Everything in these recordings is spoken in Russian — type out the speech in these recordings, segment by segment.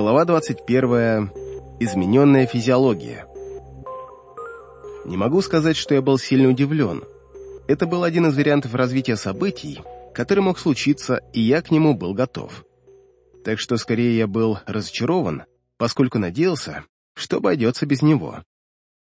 Глава 21. Измененная физиология. Не могу сказать, что я был сильно удивлен. Это был один из вариантов развития событий, который мог случиться, и я к нему был готов. Так что скорее я был разочарован, поскольку надеялся, что обойдется без него.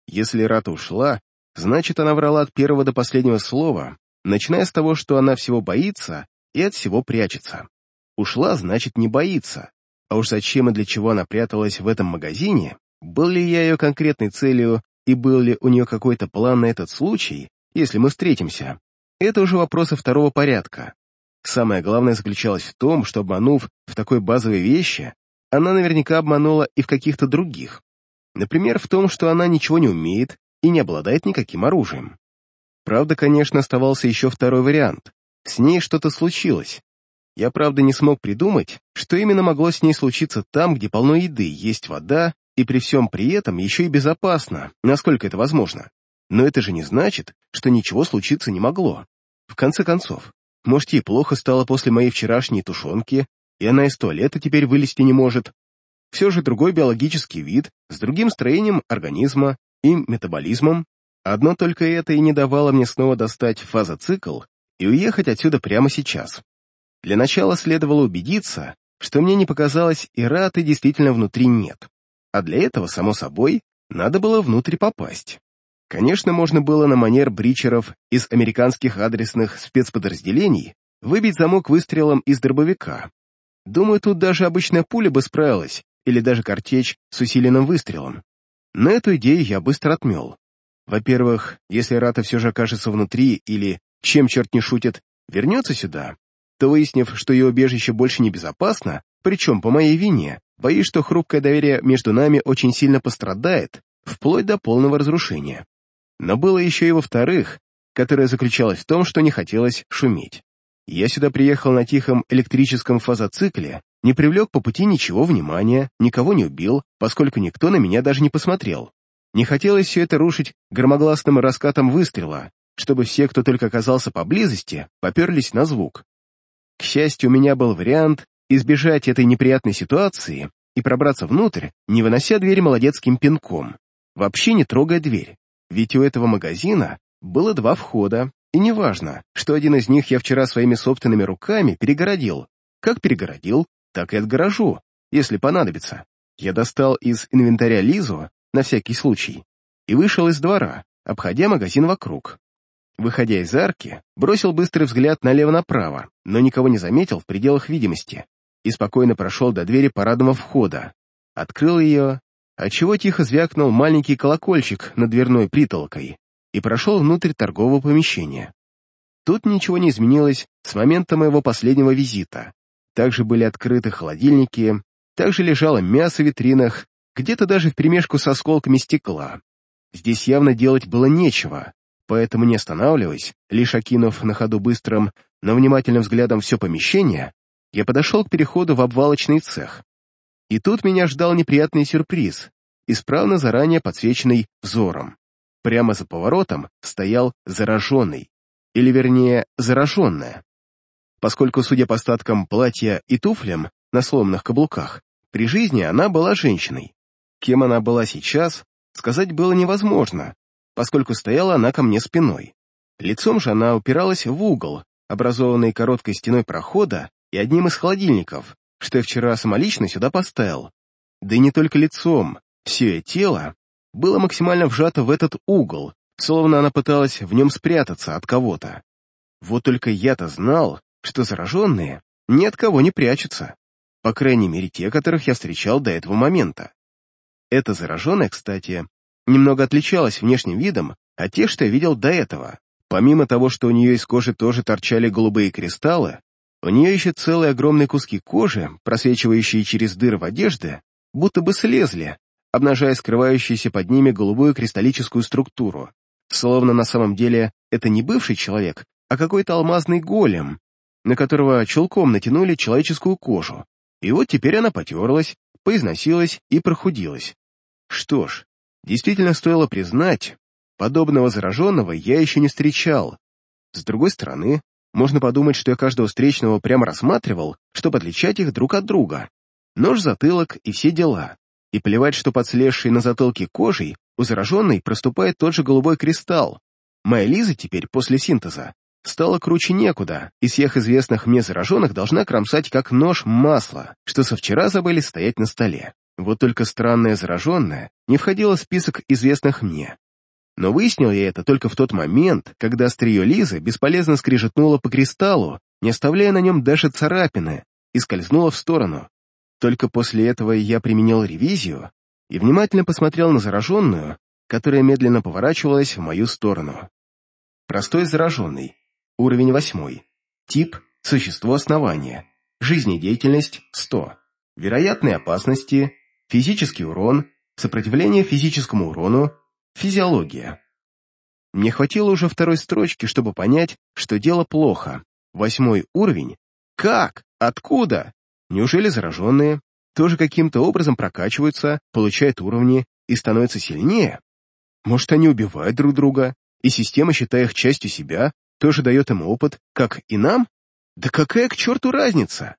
Если Рата ушла, значит, она врала от первого до последнего слова, начиная с того, что она всего боится и от всего прячется. Ушла, значит, не боится. А уж зачем и для чего она пряталась в этом магазине, был ли я ее конкретной целью и был ли у нее какой-то план на этот случай, если мы встретимся, это уже вопросы второго порядка. Самое главное заключалось в том, что, обманув в такой базовой вещи, она наверняка обманула и в каких-то других. Например, в том, что она ничего не умеет и не обладает никаким оружием. Правда, конечно, оставался еще второй вариант. С ней что-то случилось, я, правда, не смог придумать, что именно могло с ней случиться там, где полно еды, есть вода, и при всем при этом еще и безопасно, насколько это возможно. Но это же не значит, что ничего случиться не могло. В конце концов, может, ей плохо стало после моей вчерашней тушенки, и она из туалета теперь вылезти не может. Все же другой биологический вид, с другим строением организма и метаболизмом. Одно только это и не давало мне снова достать фазоцикл и уехать отсюда прямо сейчас. Для начала следовало убедиться, что мне не показалось, и раты действительно внутри нет. А для этого, само собой, надо было внутрь попасть. Конечно, можно было на манер бричеров из американских адресных спецподразделений выбить замок выстрелом из дробовика. Думаю, тут даже обычная пуля бы справилась, или даже картечь с усиленным выстрелом. Но эту идею я быстро отмел. Во-первых, если Рата все же окажется внутри или, чем черт не шутит, вернется сюда, то, выяснив, что ее убежище больше не безопасно, причем по моей вине, боюсь, что хрупкое доверие между нами очень сильно пострадает, вплоть до полного разрушения. Но было еще и во-вторых, которое заключалось в том, что не хотелось шуметь. Я сюда приехал на тихом электрическом фазоцикле, не привлек по пути ничего внимания, никого не убил, поскольку никто на меня даже не посмотрел. Не хотелось все это рушить громогласным раскатом выстрела, чтобы все, кто только оказался поблизости, поперлись на звук. К счастью, у меня был вариант избежать этой неприятной ситуации и пробраться внутрь, не вынося дверь молодецким пинком, вообще не трогая дверь. Ведь у этого магазина было два входа, и неважно, что один из них я вчера своими собственными руками перегородил. Как перегородил, так и отгорожу, если понадобится. Я достал из инвентаря Лизу, на всякий случай, и вышел из двора, обходя магазин вокруг. Выходя из арки, бросил быстрый взгляд налево-направо, но никого не заметил в пределах видимости, и спокойно прошел до двери парадного входа. Открыл ее, отчего тихо звякнул маленький колокольчик над дверной притолкой, и прошел внутрь торгового помещения. Тут ничего не изменилось с момента моего последнего визита. Также были открыты холодильники, также лежало мясо в витринах, где-то даже вперемешку с осколками стекла. Здесь явно делать было нечего, поэтому не останавливаясь, лишь окинув на ходу быстрым, но внимательным взглядом все помещение, я подошел к переходу в обвалочный цех. И тут меня ждал неприятный сюрприз, исправно заранее подсвеченный взором. Прямо за поворотом стоял зараженный, или вернее, зараженная. Поскольку, судя по остаткам платья и туфлям на сломанных каблуках, при жизни она была женщиной. Кем она была сейчас, сказать было невозможно, поскольку стояла она ко мне спиной. Лицом же она упиралась в угол, образованный короткой стеной прохода и одним из холодильников, что я вчера самолично сюда поставил. Да и не только лицом, все ее тело было максимально вжато в этот угол, словно она пыталась в нем спрятаться от кого-то. Вот только я-то знал, что зараженные ни от кого не прячутся, по крайней мере те, которых я встречал до этого момента. Эта зараженная, кстати, немного отличалась внешним видом от тех, что я видел до этого. Помимо того, что у нее из кожи тоже торчали голубые кристаллы, у нее еще целые огромные куски кожи, просвечивающие через дыры в одежде, будто бы слезли, обнажая скрывающуюся под ними голубую кристаллическую структуру. Словно на самом деле это не бывший человек, а какой-то алмазный голем, на которого чулком натянули человеческую кожу. И вот теперь она потерлась, поизносилась и прохудилась. Что ж, Действительно стоило признать, подобного зараженного я еще не встречал. С другой стороны, можно подумать, что я каждого встречного прямо рассматривал, чтобы отличать их друг от друга. нож, затылок и все дела. И плевать, что под слезшей на затылке кожей у зараженной проступает тот же голубой кристалл. Моя Лиза теперь, после синтеза, стала круче некуда, и всех известных мне зараженных должна кромсать как нож масло, что со вчера забыли стоять на столе. Вот только странная зараженная не входила в список известных мне. Но выяснил я это только в тот момент, когда острие Лизы бесполезно скрежетнуло по кристаллу, не оставляя на нем даже царапины, и скользнуло в сторону. Только после этого я применил ревизию и внимательно посмотрел на зараженную, которая медленно поворачивалась в мою сторону. Простой зараженный. Уровень восьмой. Тип – существо основания. Жизнедеятельность – 100. Вероятные опасности – физический урон, сопротивление физическому урону, физиология. Мне хватило уже второй строчки, чтобы понять, что дело плохо. Восьмой уровень? Как? Откуда? Неужели зараженные тоже каким-то образом прокачиваются, получают уровни и становятся сильнее? Может, они убивают друг друга, и система, считая их частью себя, тоже дает им опыт, как и нам? Да какая к черту разница?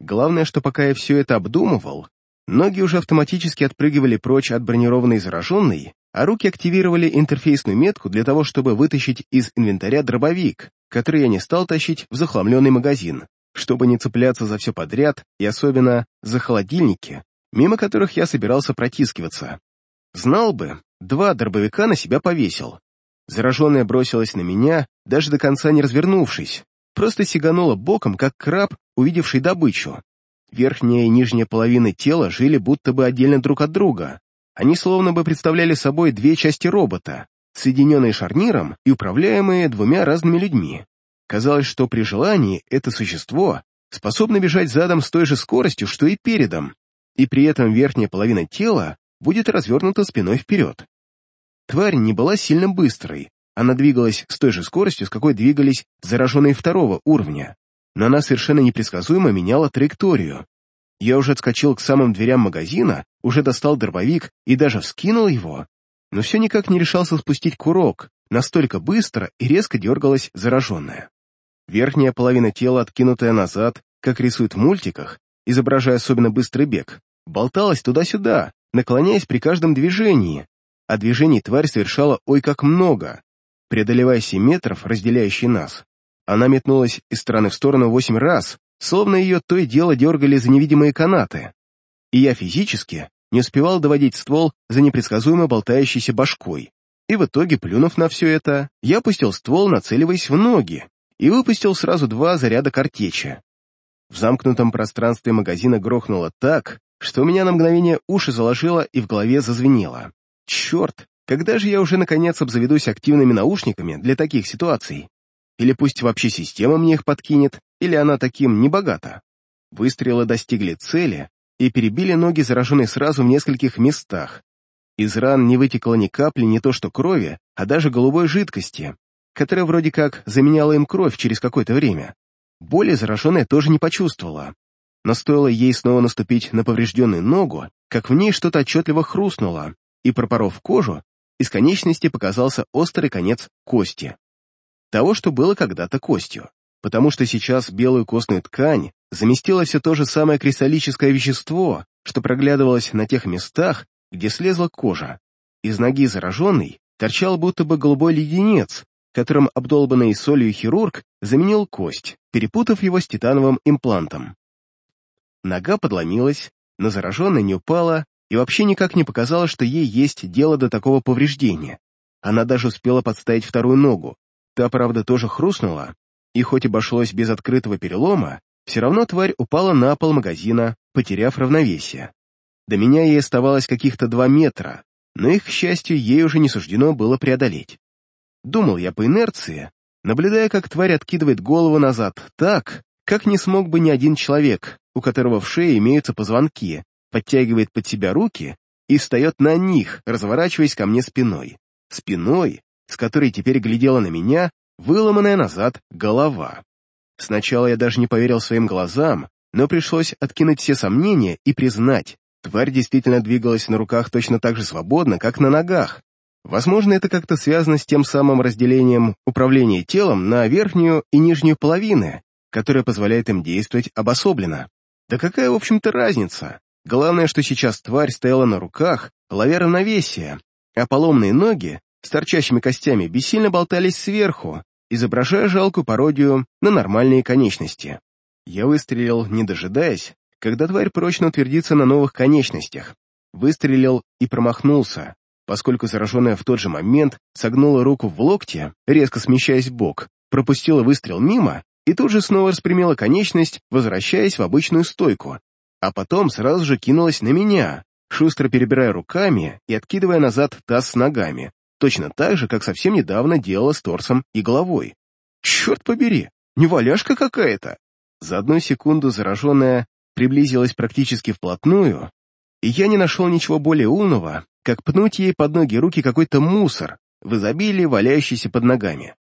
Главное, что пока я все это обдумывал, ноги уже автоматически отпрыгивали прочь от бронированной зараженной, а руки активировали интерфейсную метку для того, чтобы вытащить из инвентаря дробовик, который я не стал тащить в захламленный магазин, чтобы не цепляться за все подряд и особенно за холодильники, мимо которых я собирался протискиваться. Знал бы, два дробовика на себя повесил. Зараженная бросилась на меня, даже до конца не развернувшись, просто сиганула боком, как краб, увидевший добычу. Верхняя и нижняя половины тела жили будто бы отдельно друг от друга. Они словно бы представляли собой две части робота, соединенные шарниром и управляемые двумя разными людьми. Казалось, что при желании это существо способно бежать задом с той же скоростью, что и передом, и при этом верхняя половина тела будет развернута спиной вперед. Тварь не была сильно быстрой, она двигалась с той же скоростью, с какой двигались зараженные второго уровня, но она совершенно непредсказуемо меняла траекторию. Я уже отскочил к самым дверям магазина, уже достал дробовик и даже вскинул его, но все никак не решался спустить курок, настолько быстро и резко дергалась зараженная. Верхняя половина тела, откинутая назад, как рисуют в мультиках, изображая особенно быстрый бег, болталась туда-сюда, наклоняясь при каждом движении, а движений тварь совершала ой как много. Преодолевая семь метров, разделяющие нас, она метнулась из стороны в сторону восемь раз, словно ее то и дело дергали за невидимые канаты. И я физически не успевал доводить ствол за непредсказуемо болтающейся башкой. И в итоге, плюнув на все это, я опустил ствол, нацеливаясь в ноги, и выпустил сразу два заряда картечи. В замкнутом пространстве магазина грохнуло так, что у меня на мгновение уши заложило и в голове зазвенело. Черт, когда же я уже наконец обзаведусь активными наушниками для таких ситуаций? Или пусть вообще система мне их подкинет, или она таким не богата. Выстрелы достигли цели и перебили ноги зараженной сразу в нескольких местах. Из ран не вытекло ни капли не то что крови, а даже голубой жидкости, которая вроде как заменяла им кровь через какое-то время. Боли зараженная тоже не почувствовала. Но стоило ей снова наступить на поврежденную ногу, как в ней что-то отчетливо хрустнуло, и, пропоров кожу, из конечности показался острый конец кости. Того, что было когда-то костью, потому что сейчас белую костную ткань заместило все то же самое кристаллическое вещество, что проглядывалось на тех местах, где слезла кожа. Из ноги зараженной торчал будто бы голубой леденец, которым обдолбанный солью хирург заменил кость, перепутав его с титановым имплантом. Нога подломилась, но зараженная не упала и вообще никак не показала, что ей есть дело до такого повреждения. Она даже успела подставить вторую ногу. Та, правда, тоже хрустнула, и хоть обошлось без открытого перелома, все равно тварь упала на пол магазина, потеряв равновесие. До меня ей оставалось каких-то два метра, но их, к счастью, ей уже не суждено было преодолеть. Думал я по инерции, наблюдая, как тварь откидывает голову назад так, как не смог бы ни один человек, у которого в шее имеются позвонки, подтягивает под себя руки и встает на них, разворачиваясь ко мне спиной. Спиной, с которой теперь глядела на меня выломанная назад голова. Сначала я даже не поверил своим глазам, но пришлось откинуть все сомнения и признать, тварь действительно двигалась на руках точно так же свободно, как на ногах, Возможно, это как-то связано с тем самым разделением управления телом на верхнюю и нижнюю половины, которое позволяет им действовать обособленно. Да какая, в общем-то, разница? Главное, что сейчас тварь стояла на руках, ловя равновесие, а поломные ноги с торчащими костями бессильно болтались сверху, изображая жалкую пародию на нормальные конечности. Я выстрелил, не дожидаясь, когда тварь прочно утвердится на новых конечностях. Выстрелил и промахнулся, поскольку зараженная в тот же момент согнула руку в локте, резко смещаясь в бок, пропустила выстрел мимо и тут же снова распрямила конечность, возвращаясь в обычную стойку, а потом сразу же кинулась на меня, шустро перебирая руками и откидывая назад таз с ногами, точно так же, как совсем недавно делала с торсом и головой. Черт побери, не валяшка какая-то! За одну секунду зараженная приблизилась практически вплотную, и я не нашел ничего более умного, как пнуть ей под ноги руки какой-то мусор, в изобилии валяющийся под ногами.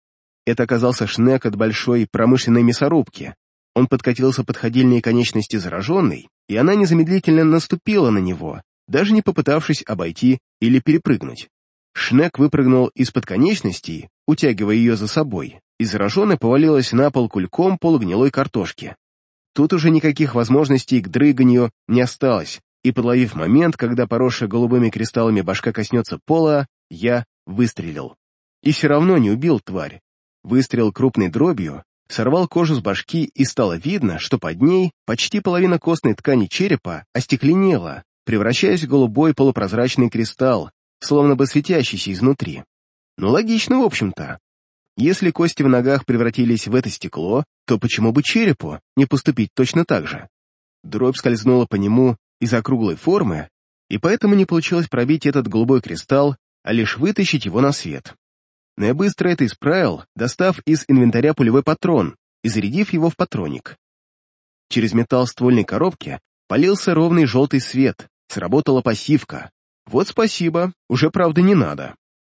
Это оказался шнек от большой промышленной мясорубки. Он подкатился под ходильные конечности зараженной, и она незамедлительно наступила на него, даже не попытавшись обойти или перепрыгнуть. Шнек выпрыгнул из-под конечностей, утягивая ее за собой, и зараженная повалилась на пол кульком полугнилой картошки. Тут уже никаких возможностей к дрыганью не осталось, и, подловив момент, когда поросшая голубыми кристаллами башка коснется пола, я выстрелил. И все равно не убил тварь. Выстрел крупной дробью сорвал кожу с башки, и стало видно, что под ней почти половина костной ткани черепа остекленела, превращаясь в голубой полупрозрачный кристалл, словно бы светящийся изнутри. Ну, логично, в общем-то. Если кости в ногах превратились в это стекло, то почему бы черепу не поступить точно так же? Дробь скользнула по нему из округлой формы, и поэтому не получилось пробить этот голубой кристалл, а лишь вытащить его на свет. Но я быстро это исправил, достав из инвентаря пулевой патрон и зарядив его в патроник. Через металл ствольной коробки полился ровный желтый свет, сработала пассивка. Вот спасибо, уже правда не надо.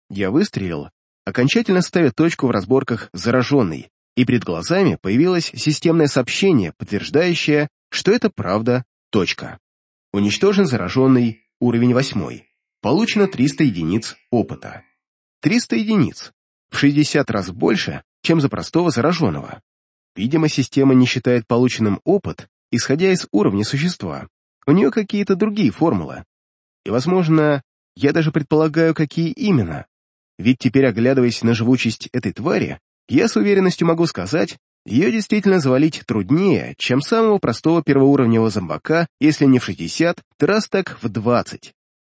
Я выстрелил, окончательно ставя точку в разборках зараженный, и перед глазами появилось системное сообщение, подтверждающее, что это правда точка. Уничтожен зараженный, уровень восьмой. Получено 300 единиц опыта. 300 единиц. В 60 раз больше, чем за простого зараженного. Видимо, система не считает полученным опыт, исходя из уровня существа. У нее какие-то другие формулы. И, возможно, я даже предполагаю, какие именно. Ведь теперь, оглядываясь на живучесть этой твари, я с уверенностью могу сказать, ее действительно завалить труднее, чем самого простого первоуровневого зомбака, если не в 60, то раз так в 20.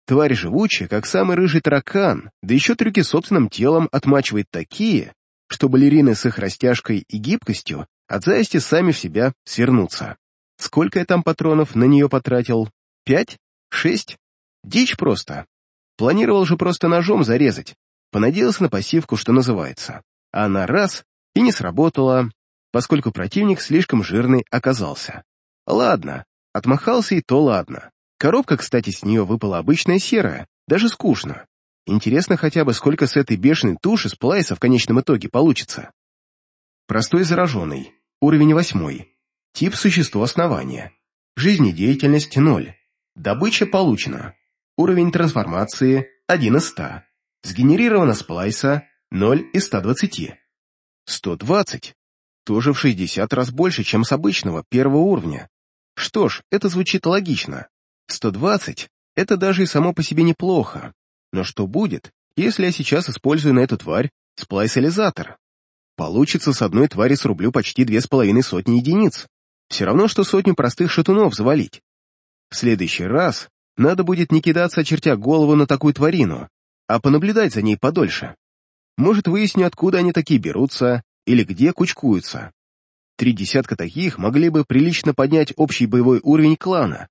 Тварь живучая, как самый рыжий таракан, да еще трюки собственным телом отмачивает такие, что балерины с их растяжкой и гибкостью от зависти сами в себя свернутся. Сколько я там патронов на нее потратил? Пять? Шесть? Дичь просто. Планировал же просто ножом зарезать. Понадеялся на пассивку, что называется. А она раз — и не сработала, поскольку противник слишком жирный оказался. Ладно, отмахался и то ладно. Коробка, кстати, с нее выпала обычная серая, даже скучно. Интересно хотя бы, сколько с этой бешеной туши сплайса в конечном итоге получится. Простой зараженный. Уровень восьмой. Тип существо основания. Жизнедеятельность ноль. Добыча получена. Уровень трансформации 1 из 100. Сгенерировано сплайса 0 из 120. 120. Тоже в 60 раз больше, чем с обычного первого уровня. Что ж, это звучит логично. 120 — это даже и само по себе неплохо. Но что будет, если я сейчас использую на эту тварь сплайсализатор? Получится с одной твари срублю почти две с половиной сотни единиц. Все равно, что сотню простых шатунов завалить. В следующий раз надо будет не кидаться, очертя голову на такую тварину, а понаблюдать за ней подольше. Может, выясню, откуда они такие берутся или где кучкуются. Три десятка таких могли бы прилично поднять общий боевой уровень клана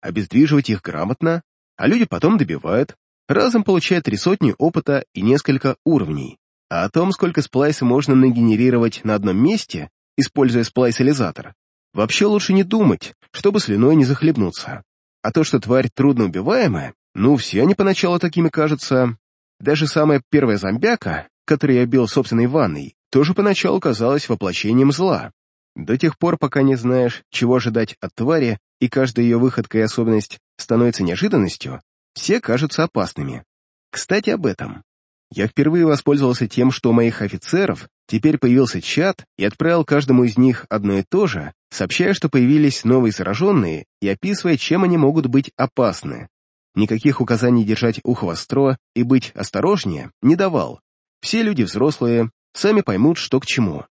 обездвиживать их грамотно, а люди потом добивают, разом получая три сотни опыта и несколько уровней. А о том, сколько сплайса можно нагенерировать на одном месте, используя сплайсализатор, вообще лучше не думать, чтобы слюной не захлебнуться. А то, что тварь трудноубиваемая, ну, все они поначалу такими кажутся. Даже самая первая зомбяка, которую я бил собственной ванной, тоже поначалу казалась воплощением зла. До тех пор, пока не знаешь, чего ожидать от твари, и каждая ее выходка и особенность становится неожиданностью, все кажутся опасными. Кстати, об этом. Я впервые воспользовался тем, что у моих офицеров теперь появился чат и отправил каждому из них одно и то же, сообщая, что появились новые зараженные и описывая, чем они могут быть опасны. Никаких указаний держать ухо востро и быть осторожнее не давал. Все люди взрослые, сами поймут, что к чему.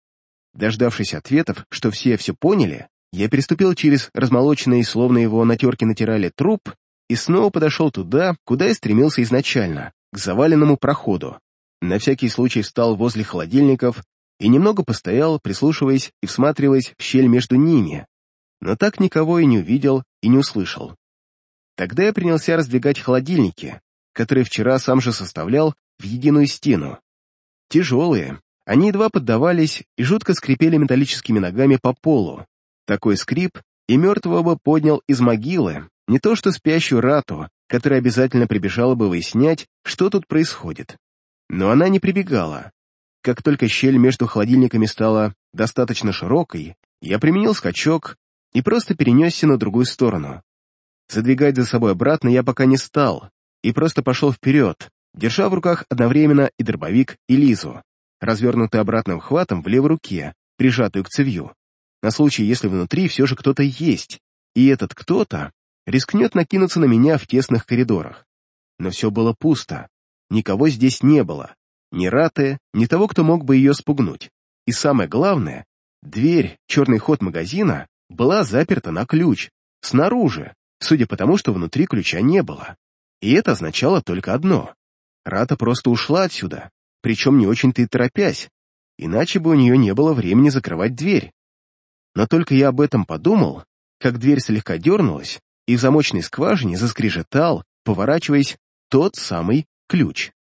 Дождавшись ответов, что все все поняли, я переступил через размолоченный, словно его на терке натирали, труп и снова подошел туда, куда и стремился изначально, к заваленному проходу. На всякий случай встал возле холодильников и немного постоял, прислушиваясь и всматриваясь в щель между ними, но так никого и не увидел и не услышал. Тогда я принялся раздвигать холодильники, которые вчера сам же составлял в единую стену. Тяжелые, они едва поддавались и жутко скрипели металлическими ногами по полу. Такой скрип и мертвого бы поднял из могилы, не то что спящую рату, которая обязательно прибежала бы выяснять, что тут происходит. Но она не прибегала. Как только щель между холодильниками стала достаточно широкой, я применил скачок и просто перенесся на другую сторону. Задвигать за собой обратно я пока не стал, и просто пошел вперед, держа в руках одновременно и дробовик, и лизу, развернутый обратным хватом в левой руке, прижатую к цевью, на случай, если внутри все же кто-то есть, и этот кто-то рискнет накинуться на меня в тесных коридорах. Но все было пусто, никого здесь не было, ни Раты, ни того, кто мог бы ее спугнуть. И самое главное, дверь, черный ход магазина, была заперта на ключ, снаружи, судя по тому, что внутри ключа не было. И это означало только одно. Рата просто ушла отсюда, причем не очень-то и торопясь, иначе бы у нее не было времени закрывать дверь. Но только я об этом подумал, как дверь слегка дернулась, и в замочной скважине заскрежетал, поворачиваясь, тот самый ключ.